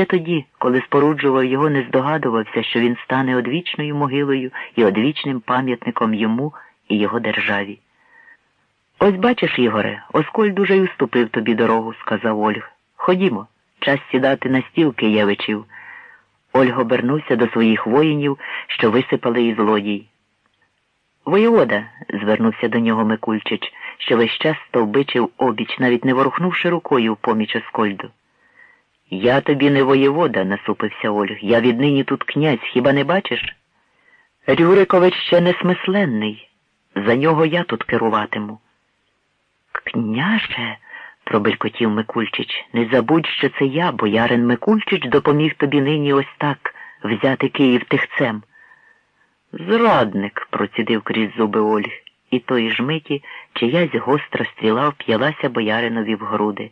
ще тоді, коли споруджував його, не здогадувався, що він стане одвічною могилою і одвічним пам'ятником йому і його державі. Ось бачиш, Ігоре, Осколь дуже й уступив тобі дорогу, сказав Ольг. Ходімо, час сідати на стіл Києвичів. Ольг обернувся до своїх воїнів, що висипали із лодій. Воєвода, звернувся до нього Микульчич, що весь час стовбичив обіч, навіть не ворухнувши рукою в поміч Оскольду. Я тобі не воєвода, насупився Ольг. Я віднині тут князь, хіба не бачиш? Рюрикович ще несмисленний. За нього я тут керуватиму. Княже, пробелькотів Микульчич, не забудь, що це я, боярин Микульчич, допоміг тобі нині ось так взяти Київ тихцем. Зрадник, процідив крізь зуби Ольг, і тої ж миті чиясь гостра стріла вп'ялася бояринові в груди.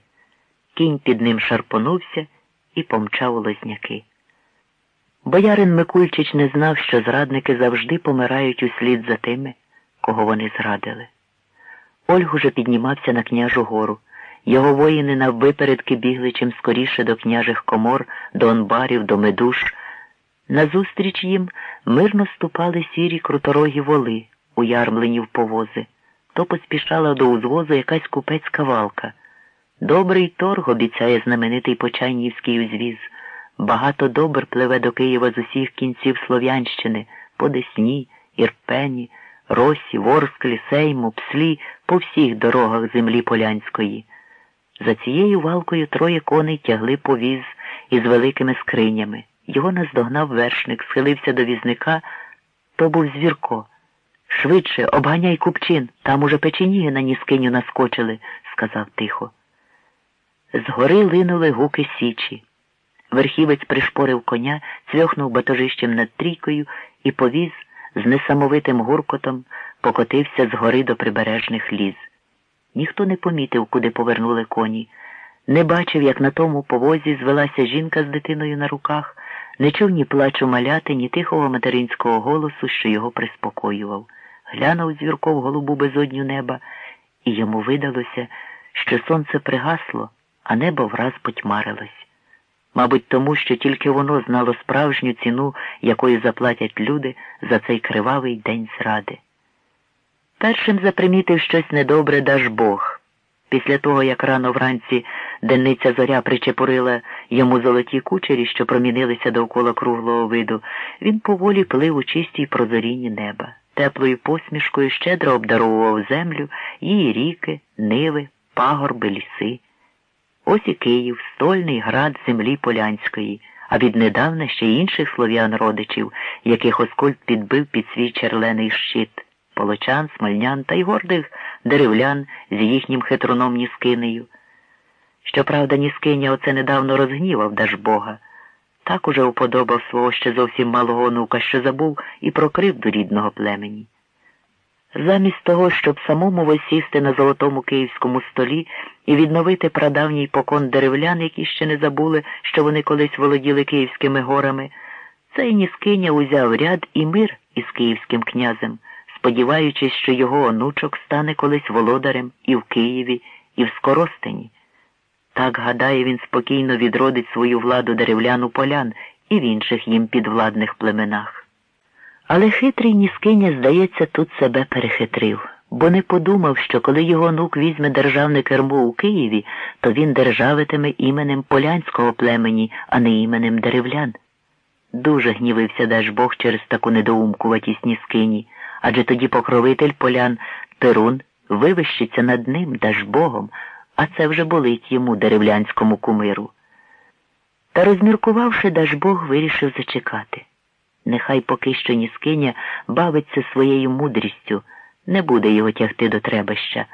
Кінь під ним шарпонувся і помчав у лозняки. Боярин Микульчич не знав, що зрадники завжди помирають услід за тими, кого вони зрадили. Ольг уже піднімався на княжу гору. Його воїни наввипередки бігли чим скоріше до княжих комор, до анбарів, до медуш. Назустріч їм мирно ступали сірі круторогі воли, уярмлені в повози. То поспішала до узвозу якась купецька валка. Добрий торг обіцяє знаменитий Почайнівський узвіз. Багато добр пливе до Києва з усіх кінців Слов'янщини, по Десні, Ірпені, Росі, Ворсклі, Сейму, Пслі, по всіх дорогах землі Полянської. За цією валкою троє коней тягли повіз із великими скринями. Його наздогнав вершник, схилився до візника, то був звірко. Швидше, обганяй купчин, там уже печеніги на ніскиню наскочили, сказав тихо. Згори линули гуки січі. Верхівець пришпорив коня, цвьохнув батожищем над трійкою і повіз з несамовитим гуркотом покотився з гори до прибережних ліз. Ніхто не помітив, куди повернули коні, не бачив, як на тому повозі звелася жінка з дитиною на руках, не чув ні плачу маляти, ні тихого материнського голосу, що його приспокоював. Глянув звірков голубу безодню неба, і йому видалося, що сонце пригасло, а небо враз потьмарилось. Мабуть, тому, що тільки воно знало справжню ціну, якою заплатять люди за цей кривавий день зради. Першим запримітив щось недобре даж Бог. Після того, як рано вранці денниця зоря причепурила йому золоті кучері, що промінилися довкола круглого виду, він поволі плив у чистій прозорінні неба, теплою посмішкою щедро обдаровував землю, її ріки, ниви, пагорби, ліси. Ось і Київ, стольний град землі Полянської, а віднедавна ще інших слов'ян родичів, яких Оскольд підбив під свій черлений щит полочан, смольнян та й гордих деревлян з їхнім хитроном Ніскинею. Щоправда, Ніскиня оце недавно розгнівав Дажбога. Так уже уподобав свого ще зовсім малого онука, що забув і про кривду рідного племені. Замість того, щоб самому висісти на золотому київському столі і відновити прадавній покон деревлян, які ще не забули, що вони колись володіли київськими горами, цей Ніскиня узяв ряд і мир із київським князем, сподіваючись, що його онучок стане колись володарем і в Києві, і в Скоростені. Так, гадає, він спокійно відродить свою владу деревляну полян і в інших їм підвладних племенах. Але хитрий Ніскиня, здається, тут себе перехитрив, бо не подумав, що коли його онук візьме державне кермо у Києві, то він державитиме іменем полянського племені, а не іменем деревлян. Дуже гнівився Дажбог через таку недоумкуватість Ніскині, адже тоді покровитель полян Перун вивищиться над ним Дажбогом, а це вже болить йому деревлянському кумиру. Та розміркувавши, Дажбог вирішив зачекати. Нехай поки що Ніскиня бавиться своєю мудрістю, не буде його тягти до требища,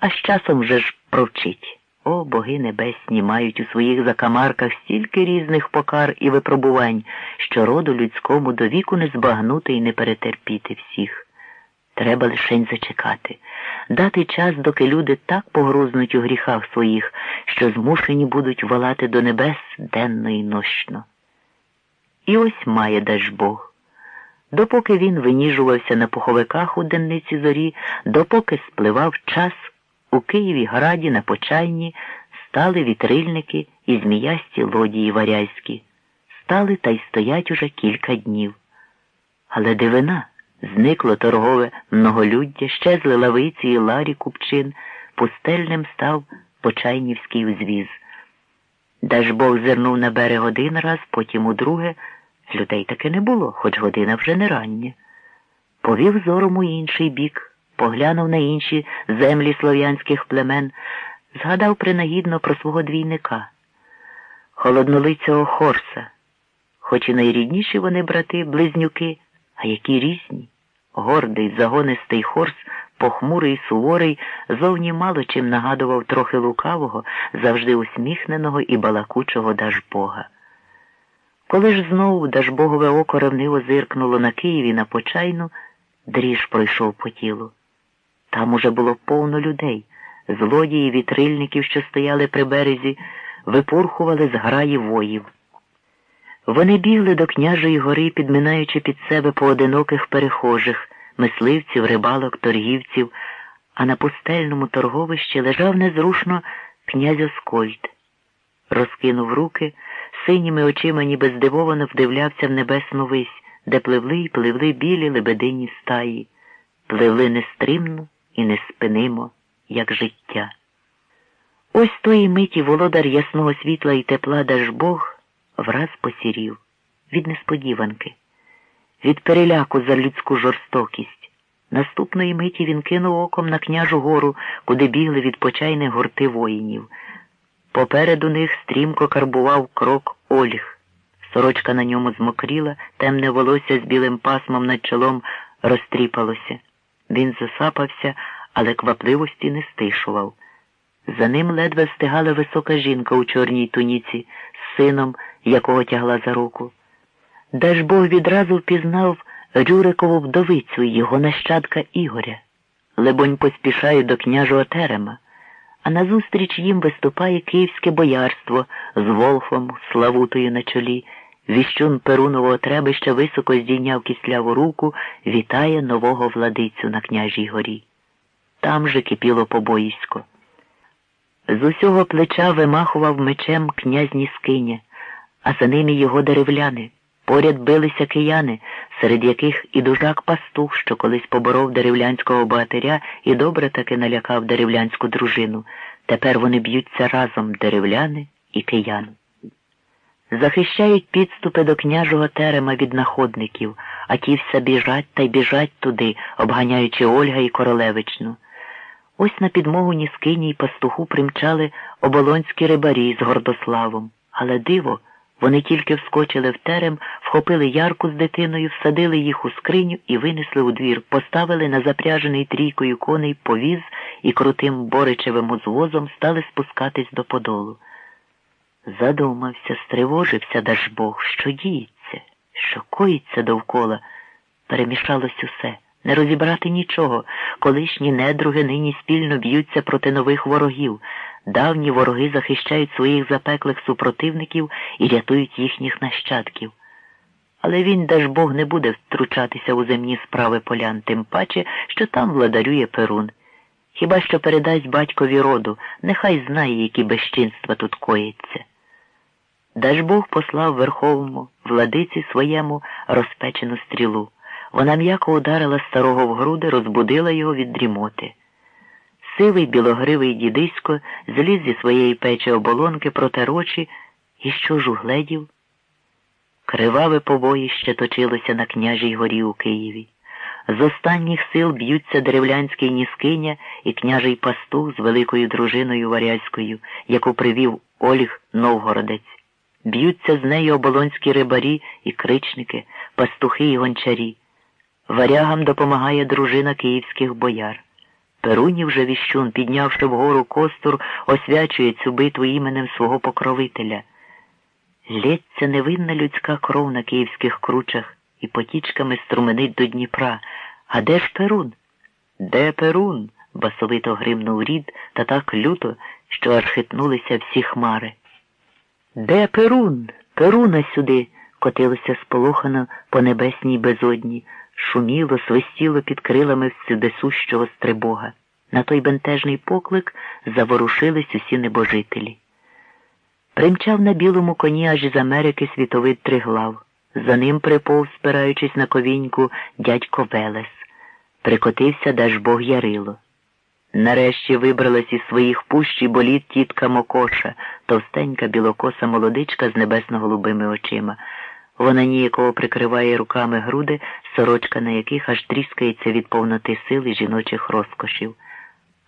а з часом вже ж провчить. О, боги небесні мають у своїх закамарках стільки різних покар і випробувань, що роду людському до віку не збагнути і не перетерпіти всіх. Треба лишень зачекати, дати час, доки люди так погрузнуть у гріхах своїх, що змушені будуть волати до небес денно і нощно. І ось має Дажбог. Допоки він виніжувався на пуховиках у денниці зорі, допоки спливав час у Києві граді на почайні, стали вітрильники і зміясті лодії варязькі. Стали та й стоять уже кілька днів. Але дивина, зникло торгове многолюддя, щезли лавиці і ларі купчин, пустельним став Почайнівський узвіз. Дажбог зирнув на берег один раз, потім у друге. Людей таки не було, хоч година вже не рання. Повів зором у інший бік, поглянув на інші землі слов'янських племен, згадав принагідно про свого двійника, холоднолицього Хорса, хоч і найрідніші вони брати, близнюки, а які різні. Гордий, загонистий хорс, похмурий, суворий, зовні мало чим нагадував трохи лукавого, завжди усміхненого і балакучого Дажбога. Коли ж знову Дажбогове око ревниво зиркнуло на Києві на почайну, дріж пройшов по тілу. Там уже було повно людей, злодії вітрильників, що стояли при березі, випурхували з граї воїв. Вони бігли до княжої гори, підминаючи під себе поодиноких перехожих, мисливців, рибалок, торгівців, а на пустельному торговищі лежав незрушно князь Оскольд. Розкинув руки, синіми очима ніби здивовано вдивлявся в небесну вись, де пливли й пливли білі лебедині стаї, пливли нестримно і неспинимо, як життя. Ось тої миті володар ясного світла і тепла Дажбог враз посірів від несподіванки, від переляку за людську жорстокість. Наступної миті він кинув оком на княжу гору, куди бігли відпочайних гурти воїнів. Попереду них стрімко карбував крок Ольг. Сорочка на ньому змокріла, темне волосся з білим пасмом над чолом розтріпалося. Він засапався, але квапливості не стишував. За ним ледве встигала висока жінка у чорній туніці з сином, якого тягла за руку. Дажбог відразу впізнав Рюрикову вдовицю його нащадка Ігоря. Лебонь поспішає до княжого терема, а назустріч їм виступає київське боярство з Волфом, Славутою на чолі. Віщун Перунового требища високо здійняв кисляву руку, вітає нового владицю на княжій горі. Там же кипіло побоїсько. З усього плеча вимахував мечем князь Ніскиня, а за ними його деревляни. Поряд билися кияни, серед яких і дужак пастух, що колись поборов деревлянського богатиря і добре таки налякав деревлянську дружину. Тепер вони б'ються разом деревляни і кияни. Захищають підступи до княжого терема від находників, а ті все біжать та й біжать туди, обганяючи Ольга і Королевичну. Ось на підмогу Ніскині й пастуху примчали оболонські рибарі з Гордославом. Але диво, вони тільки вскочили в терем, вхопили ярку з дитиною, всадили їх у скриню і винесли у двір, поставили на запряжений трійкою коней повіз і крутим боричевим узвозом стали спускатись до подолу. Задумався, стривожився Дажбог, що діється, що коїться довкола. Перемішалось усе, не розібрати нічого. Колишні недруги нині спільно б'ються проти нових ворогів. Давні вороги захищають своїх запеклих супротивників і рятують їхніх нащадків. Але він, Дажбог, не буде втручатися у земні справи полян, тим паче, що там владарює Перун. Хіба що передасть батькові роду, нехай знає, які безчинства тут коїться. Дажбог послав верховому владиці своєму розпечену стрілу. Вона м'яко ударила старого в груди, розбудила його від дрімоти. Сивий білогривий дідисько зліз зі своєї печі оболонки проти рочі і що ж угледів? Криваве побоїще точилося на княжій горі у Києві. З останніх сил б'ються деревлянський Ніскиня і княжий пастух з великою дружиною варязькою, яку привів Ольг Новгородець. Б'ються з нею оболонські рибарі і кричники, пастухи і гончарі. Варягам допомагає дружина київських бояр. Перунів же віщун, піднявши вгору костур, освячує цю битву іменем свого покровителя. Лється невинна людська кров на київських кручах і потічками струменить до Дніпра. А де ж Перун? Де Перун? басовито гримнув рід та так люто, що аж хитнулися всі хмари. Де Перун? Перуна сюди, котилося сполохано по небесній безодні, шуміло, свистіло під крилами всюдесущого стрибога. На той бентежний поклик заворушились усі небожителі. Примчав на білому коні аж із Америки світовид триглав. За ним приповз, спираючись на ковіньку, дядько Велес. Прикотився Дажбог Ярило. Нарешті вибралась із своїх пущ і боліт тітка Мокоша, товстенька білокоса молодичка з небесно-голубими очима. Вона ніякого прикриває руками груди, сорочка на яких аж тріскається від повноти сили жіночих розкошів.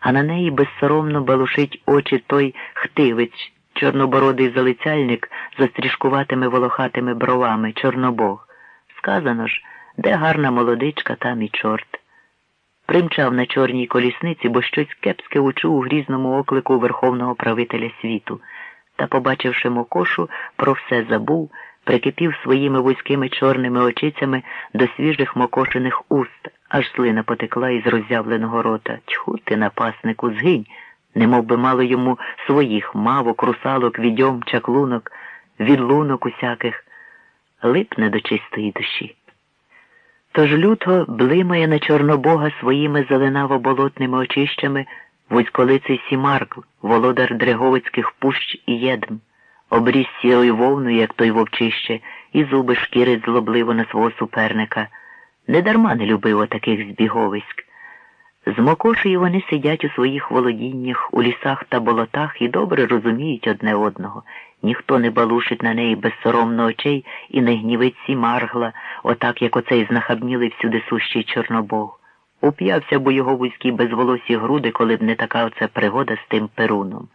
А на неї безсоромно балушить очі той хтивець, чорнобородий залицяльник за стрішкуватими волохатими бровами, чорнобог. Сказано ж, де гарна молодичка, там і чорт. Примчав на чорній колісниці, бо щось кепське учув у грізному оклику верховного правителя світу, та, побачивши мокошу, про все забув, прикипів своїми вузькими чорними очицями до свіжих мокошених уст, аж слина потекла із роззявленого рота. Тьху ти, напаснику, згинь, немов би мало йому своїх мавок, русалок, відьом, чаклунок, відлунок усяких, липне до чистої душі. Тож люто блимає на Чорнобога своїми зеленаво-болотними очищами вузьколиций Сімаркл, володар Дреговицьких пущ і єдм, обріз сірою вовною, як той вовчище, і зуби шкірить злобливо на свого суперника. Недарма не любив таких збіговиськ. З Мокошею вони сидять у своїх володіннях, у лісах та болотах і добре розуміють одне одного. Ніхто не балушить на неї безсоромно очей і не гнівить сі маргла, отак, як оцей знахабнілий всюди сущий Чорнобог. Уп'явся бо його вузькі безволосі груди, коли б не така оце пригода з тим перуном.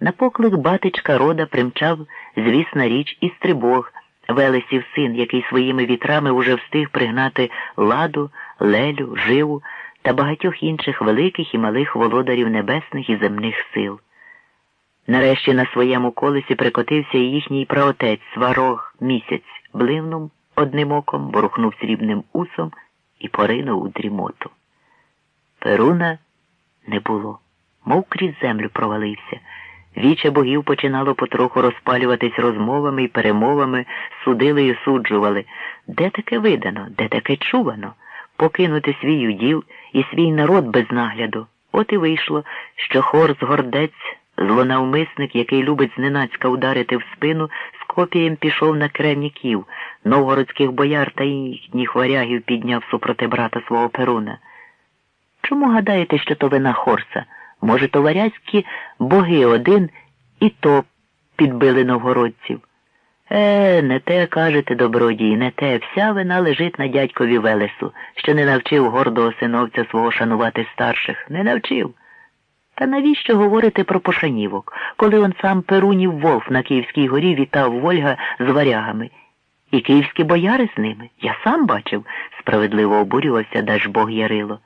На поклик батечка рода примчав, звісна річ, і стрибог, Велесів син, який своїми вітрами уже встиг пригнати ладу, лелю, живу та багатьох інших великих і малих володарів небесних і земних сил. Нарешті на своєму колесі прикотився і їхній праотець сварог місяць, бливнув одним оком, борухнув срібним усом і поринув у дрімоту. Перуна не було, мов крізь землю провалився. Віче богів починало потроху розпалюватись розмовами і перемовами, судили і суджували. Де таке видано, де таке чувано? Покинути свій уділ і свій народ без нагляду. От і вийшло, що хор з гордець Злонавмисник, який любить зненацька ударити в спину, з копієм пішов на кремніків, новгородських бояр та їхніх варягів підняв супроти брата свого Перуна. Чому гадаєте, що то вина Хорса? Може, то варязькі боги один і то підбили новгородців? Е, не те кажете, добродії, не те. Вся вина лежить на дядькові Велесу, що не навчив гордого синовця свого шанувати старших. Не навчив. Та навіщо говорити про пошанівок, коли он сам Перунів Волф на Київській горі вітав Вольга з варягами? І київські бояри з ними? Я сам бачив, справедливо обурювався Дажбог Ярило.